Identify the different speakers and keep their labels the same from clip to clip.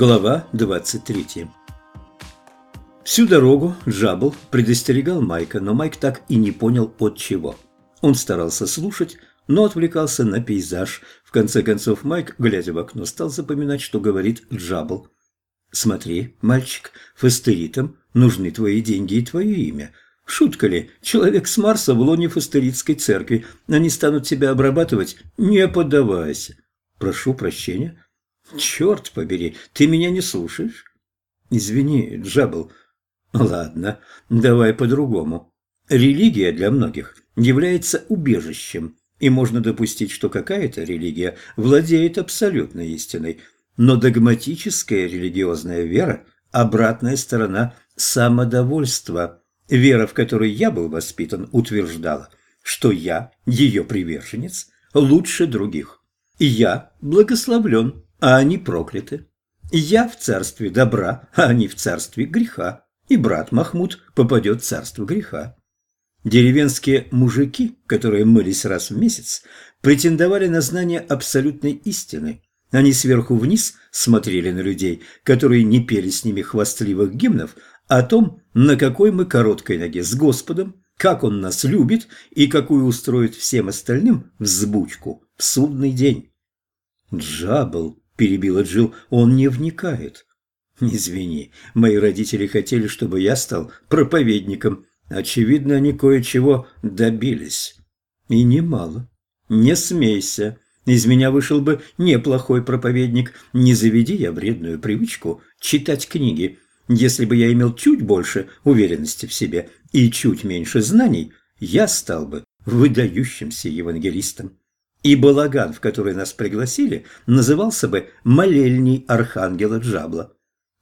Speaker 1: Глава 23 Всю дорогу Джабл предостерегал Майка, но Майк так и не понял от чего. Он старался слушать, но отвлекался на пейзаж. В конце концов Майк, глядя в окно, стал запоминать, что говорит Джабл. «Смотри, мальчик, фастеритам нужны твои деньги и твое имя. Шутка ли? Человек с Марса в лоне фастеритской церкви. Они станут тебя обрабатывать? Не поддавайся. Прошу прощения». «Черт побери, ты меня не слушаешь?» «Извини, Джабл». «Ладно, давай по-другому. Религия для многих является убежищем, и можно допустить, что какая-то религия владеет абсолютной истиной, но догматическая религиозная вера – обратная сторона самодовольства. Вера, в которой я был воспитан, утверждала, что я, ее приверженец, лучше других. И я благословлен а они прокляты. Я в царстве добра, а они в царстве греха, и брат Махмуд попадет в царство греха. Деревенские мужики, которые мылись раз в месяц, претендовали на знание абсолютной истины. Они сверху вниз смотрели на людей, которые не пели с ними хвастливых гимнов о том, на какой мы короткой ноге с Господом, как Он нас любит и какую устроит всем остальным взбучку в судный день. Джабл перебила Джил, он не вникает. Извини, мои родители хотели, чтобы я стал проповедником. Очевидно, они кое-чего добились. И немало. Не смейся. Из меня вышел бы неплохой проповедник. Не заведи я вредную привычку читать книги. Если бы я имел чуть больше уверенности в себе и чуть меньше знаний, я стал бы выдающимся евангелистом. И балаган, в который нас пригласили, назывался бы «Молельней Архангела Джабла».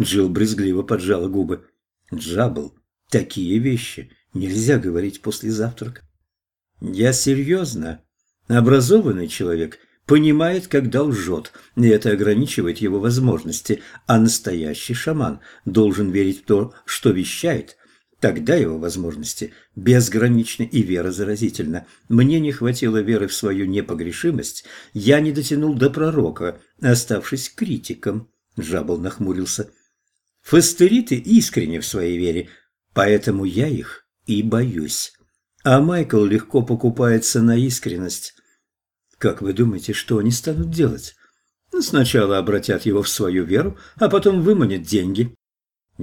Speaker 1: Джилл брезгливо поджала губы. «Джабл, такие вещи нельзя говорить после завтрака». «Я серьезно. Образованный человек понимает, когда лжет, и это ограничивает его возможности, а настоящий шаман должен верить в то, что вещает, Тогда его возможности безграничны и вера заразительна. Мне не хватило веры в свою непогрешимость. Я не дотянул до пророка, оставшись критиком. Джабл нахмурился. Фастериты искренне в своей вере, поэтому я их и боюсь. А Майкл легко покупается на искренность. Как вы думаете, что они станут делать? Сначала обратят его в свою веру, а потом выманят деньги.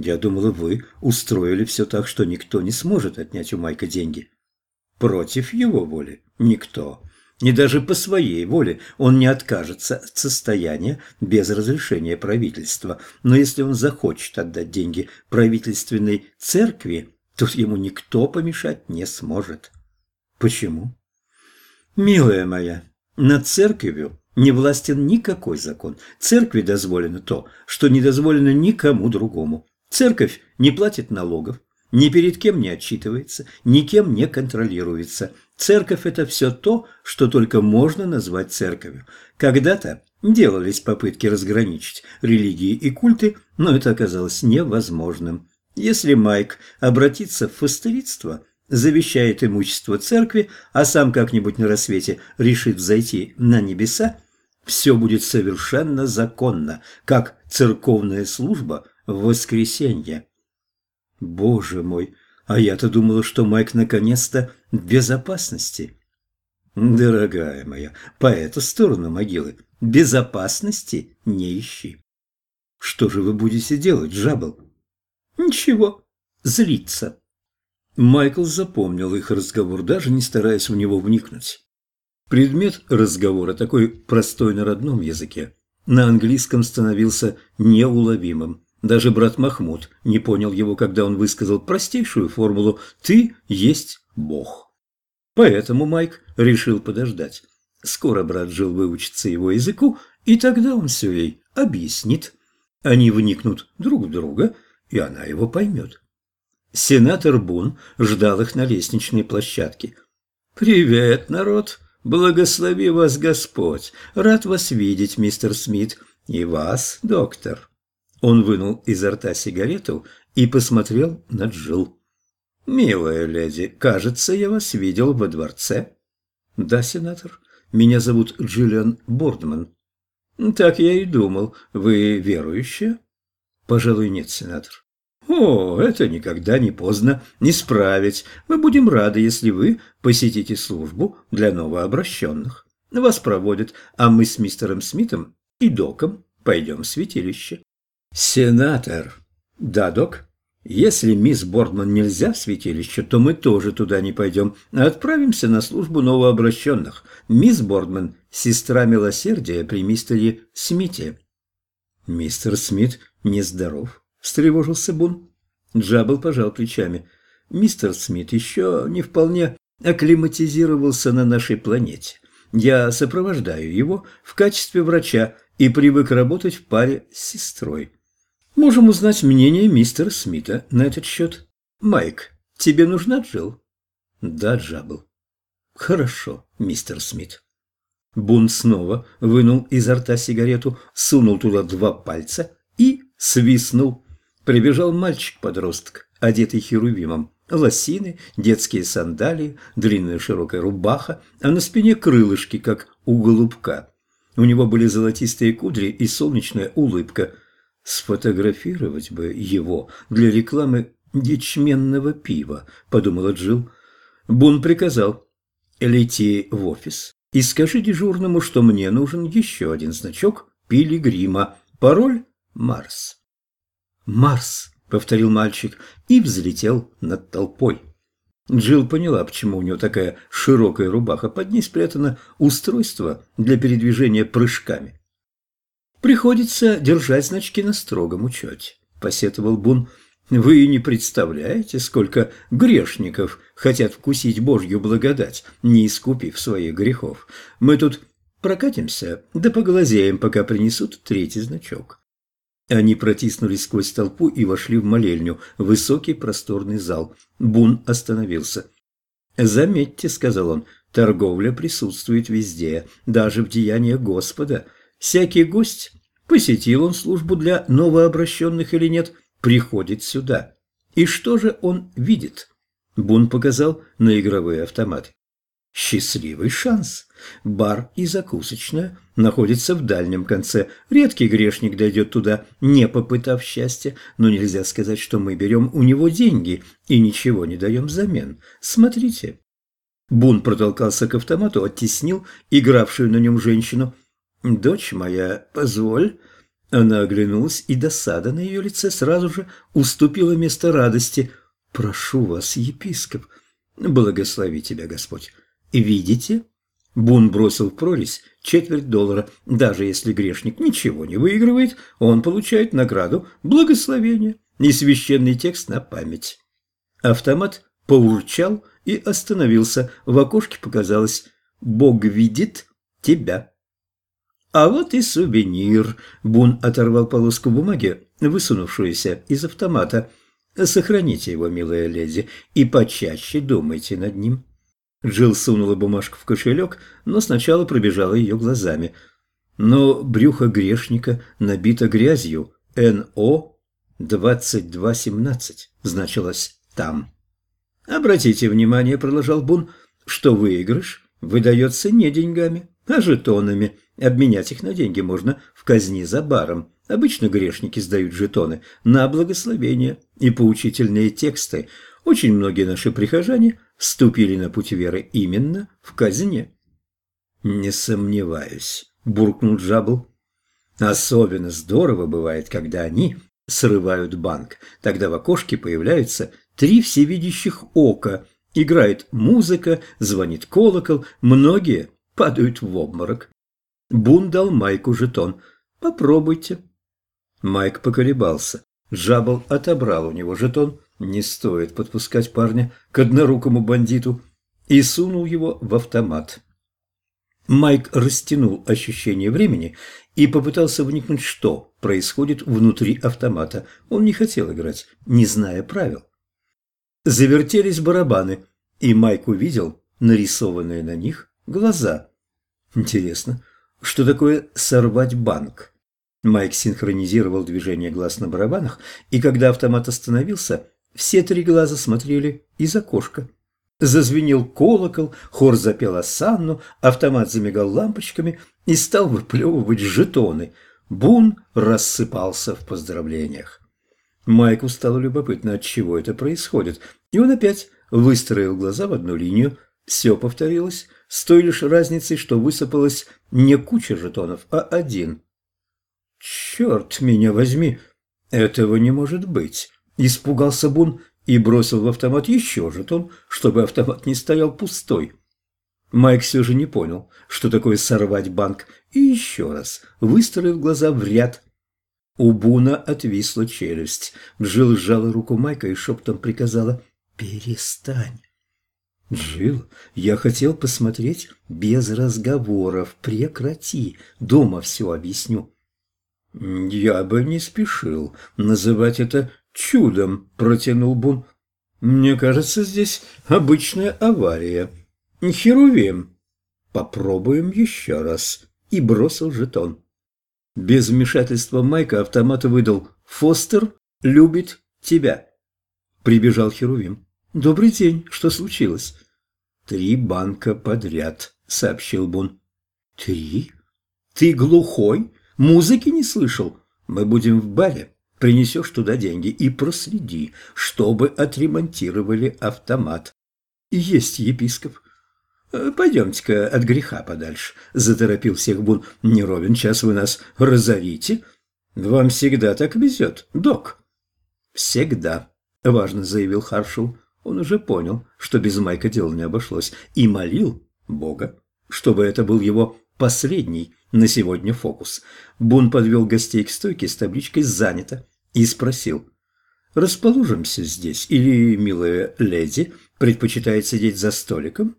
Speaker 1: Я думала, вы устроили все так, что никто не сможет отнять у Майка деньги. Против его воли никто. И даже по своей воле он не откажется от состояния без разрешения правительства. Но если он захочет отдать деньги правительственной церкви, то ему никто помешать не сможет. Почему? Милая моя, над церковью не властен никакой закон. Церкви дозволено то, что не дозволено никому другому. Церковь не платит налогов, ни перед кем не отчитывается, никем не контролируется. Церковь – это все то, что только можно назвать церковью. Когда-то делались попытки разграничить религии и культы, но это оказалось невозможным. Если Майк обратится в фастеритство, завещает имущество церкви, а сам как-нибудь на рассвете решит взойти на небеса, все будет совершенно законно, как церковная служба – в воскресенье. Боже мой, а я-то думала, что Майк наконец-то в безопасности. Дорогая моя, по эту сторону могилы безопасности не ищи. Что же вы будете делать, Джабл? Ничего, злиться. Майкл запомнил их разговор, даже не стараясь в него вникнуть. Предмет разговора, такой простой на родном языке, на английском становился неуловимым. Даже брат Махмуд не понял его, когда он высказал простейшую формулу «ты есть Бог». Поэтому Майк решил подождать. Скоро брат Джилл выучится его языку, и тогда он все ей объяснит. Они вникнут друг в друга, и она его поймет. Сенатор Бун ждал их на лестничной площадке. «Привет, народ! Благослови вас Господь! Рад вас видеть, мистер Смит, и вас, доктор!» Он вынул изо рта сигарету и посмотрел на Джилл. «Милая леди, кажется, я вас видел во дворце». «Да, сенатор. Меня зовут Джиллиан Бордман». Так я и думал. Вы верующая? Пожалуй, нет, сенатор. О, это никогда не поздно исправить. Мы будем рады, если вы посетите службу для новообращенных. Вас проводят, а мы с мистером Смитом и Доком пойдем в святилище. Сенатор. Да, Док? Если мисс Бордман нельзя в святилище, то мы тоже туда не пойдем, а отправимся на службу новообращенных. Мисс Бордман – сестра милосердия при мистере Смите. Мистер Смит нездоров, встревожился Бун. Джаббл пожал плечами. Мистер Смит еще не вполне акклиматизировался на нашей планете. Я сопровождаю его в качестве врача и привык работать в паре с сестрой. Можем узнать мнение мистера Смита на этот счет. Майк, тебе нужна Джилл? Да, Джаббл. Хорошо, мистер Смит. Бун снова вынул изо рта сигарету, сунул туда два пальца и свистнул. Прибежал мальчик-подросток, одетый херувимом. Лосины, детские сандалии, длинная широкая рубаха, а на спине крылышки, как у голубка. У него были золотистые кудри и солнечная улыбка. «Сфотографировать бы его для рекламы ячменного пива», – подумала Джилл. Бун приказал «Лети в офис и скажи дежурному, что мне нужен еще один значок пилигрима. Пароль – Марс». «Марс», – повторил мальчик и взлетел над толпой. Джилл поняла, почему у него такая широкая рубаха. Под ней спрятано устройство для передвижения прыжками. «Приходится держать значки на строгом учете», – посетовал Бун. «Вы не представляете, сколько грешников хотят вкусить Божью благодать, не искупив своих грехов. Мы тут прокатимся, да поглазеем, пока принесут третий значок». Они протиснулись сквозь толпу и вошли в молельню, высокий просторный зал. Бун остановился. «Заметьте», — сказал он, — «торговля присутствует везде, даже в деяниях Господа. Всякий гость, посетил он службу для новообращенных или нет, приходит сюда. И что же он видит?» Бун показал на игровые автоматы. Счастливый шанс. Бар и закусочная находятся в дальнем конце. Редкий грешник дойдет туда, не попытав счастья, но нельзя сказать, что мы берем у него деньги и ничего не даем взамен. Смотрите. Бун протолкался к автомату, оттеснил игравшую на нем женщину. «Дочь моя, позволь». Она оглянулась, и досада на ее лице сразу же уступила место радости. «Прошу вас, епископ, благослови тебя Господь». «Видите?» Бун бросил в прорезь четверть доллара. Даже если грешник ничего не выигрывает, он получает награду благословения и священный текст на память. Автомат поурчал и остановился. В окошке показалось «Бог видит тебя». А вот и сувенир. Бун оторвал полоску бумаги, высунувшуюся из автомата. Сохраните его, милая леди, и почаще думайте над ним. Джилл сунула бумажку в кошелек, но сначала пробежала ее глазами. Но брюхо грешника набито грязью. НО 2217 значилось там. «Обратите внимание», — продолжал Бун, — «что выигрыш выдается не деньгами, а жетонами. Обменять их на деньги можно в казни за баром. Обычно грешники сдают жетоны на благословение и поучительные тексты. Очень многие наши прихожане — вступили на путь веры именно в казне. «Не сомневаюсь», – буркнул Джабл. «Особенно здорово бывает, когда они срывают банк. Тогда в окошке появляются три всевидящих ока. Играет музыка, звонит колокол, многие падают в обморок. Бун дал Майку жетон. «Попробуйте». Майк поколебался. Джабл отобрал у него жетон, не стоит подпускать парня к однорукому бандиту, и сунул его в автомат. Майк растянул ощущение времени и попытался вникнуть, что происходит внутри автомата. Он не хотел играть, не зная правил. Завертелись барабаны, и Майк увидел нарисованные на них глаза. Интересно, что такое «сорвать банк»? Майк синхронизировал движение глаз на барабанах, и когда автомат остановился, все три глаза смотрели из окошка. Зазвенел колокол, хор запел осанну, автомат замигал лампочками и стал выплевывать жетоны. Бун рассыпался в поздравлениях. Майку стало любопытно, от чего это происходит, и он опять выстроил глаза в одну линию. Все повторилось, с той лишь разницей, что высыпалось не куча жетонов, а один. «Черт меня возьми! Этого не может быть!» Испугался Бун и бросил в автомат еще жетон, чтобы автомат не стоял пустой. Майк все же не понял, что такое сорвать банк, и еще раз, выстроив глаза в ряд. У Буна отвисла челюсть. Джилл сжала руку Майка и шептом приказала «Перестань». «Джилл, я хотел посмотреть без разговоров. Прекрати. Дома все объясню». «Я бы не спешил называть это чудом», – протянул Бун. «Мне кажется, здесь обычная авария. Херувим. Попробуем еще раз». И бросил жетон. Без вмешательства Майка автомат выдал «Фостер любит тебя». Прибежал Херувим. «Добрый день. Что случилось?» «Три банка подряд», — сообщил Бун. «Три? Ты глухой? Музыки не слышал? Мы будем в баре принесешь туда деньги и проследи, чтобы отремонтировали автомат. Есть епископ. Э, пойдемте-ка от греха подальше, заторопил всех Бун. Не ровен час вы нас разорите. Вам всегда так везет, док. Всегда, важно заявил Харшел. Он уже понял, что без Майка дело не обошлось, и молил Бога, чтобы это был его последний на сегодня фокус. Бун подвел гостей к стойке с табличкой «Занято» и спросил. «Расположимся здесь, или, милая леди, предпочитает сидеть за столиком?»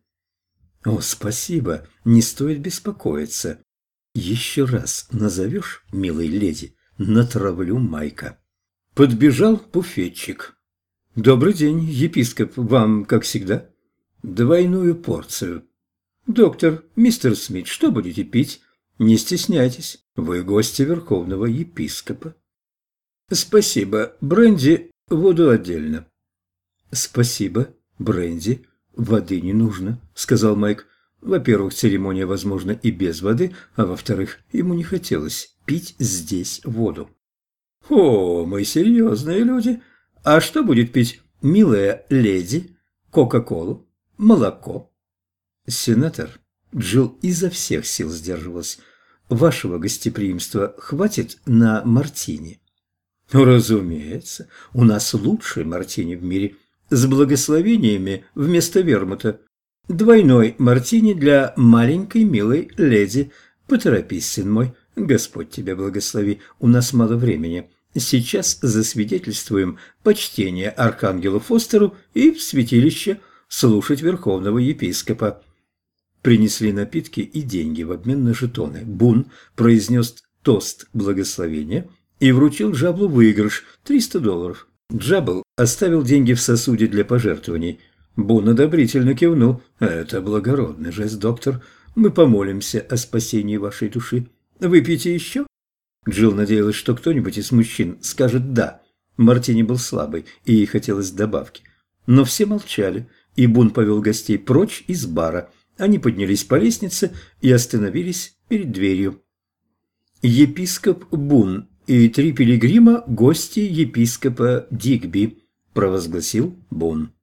Speaker 1: «О, спасибо, не стоит беспокоиться. Еще раз назовешь, милой леди, натравлю Майка». Подбежал буфетчик. «Добрый день, епископ, вам, как всегда?» «Двойную порцию». «Доктор, мистер Смит, что будете пить?» Не стесняйтесь, вы гости Верховного Епископа. Спасибо, бренди, воду отдельно. Спасибо, бренди, воды не нужно, сказал Майк. Во-первых, церемония возможна и без воды, а во-вторых, ему не хотелось пить здесь воду. О, мы серьезные люди. А что будет пить милая леди? Кока-колу? Молоко? Сенатор Джилл изо всех сил сдерживалась. «Вашего гостеприимства хватит на мартини?» «Разумеется, у нас лучший мартини в мире, с благословениями вместо вермута. Двойной мартини для маленькой милой леди. Поторопись, сын мой, Господь тебя благослови, у нас мало времени. Сейчас засвидетельствуем почтение архангелу Фостеру и в святилище слушать верховного епископа». Принесли напитки и деньги в обмен на жетоны. Бун произнес тост благословения и вручил Джаблу выигрыш – 300 долларов. Джабл оставил деньги в сосуде для пожертвований. Бун одобрительно кивнул. «Это благородный жест, доктор. Мы помолимся о спасении вашей души. Выпьете еще?» Джилл надеялась, что кто-нибудь из мужчин скажет «да». Мартини был слабый, и ей хотелось добавки. Но все молчали, и Бун повел гостей прочь из бара – они поднялись по лестнице и остановились перед дверью. «Епископ Бун и три пилигрима – гости епископа Дигби», – провозгласил Бун.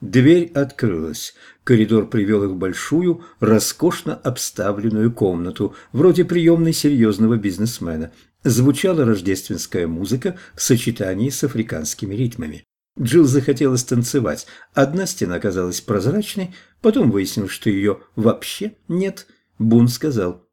Speaker 1: Дверь открылась. Коридор привел их в большую, роскошно обставленную комнату, вроде приемной серьезного бизнесмена. Звучала рождественская музыка в сочетании с африканскими ритмами. Джилл захотелось танцевать. Одна стена оказалась прозрачной, потом выяснилось, что ее вообще нет. Бун сказал,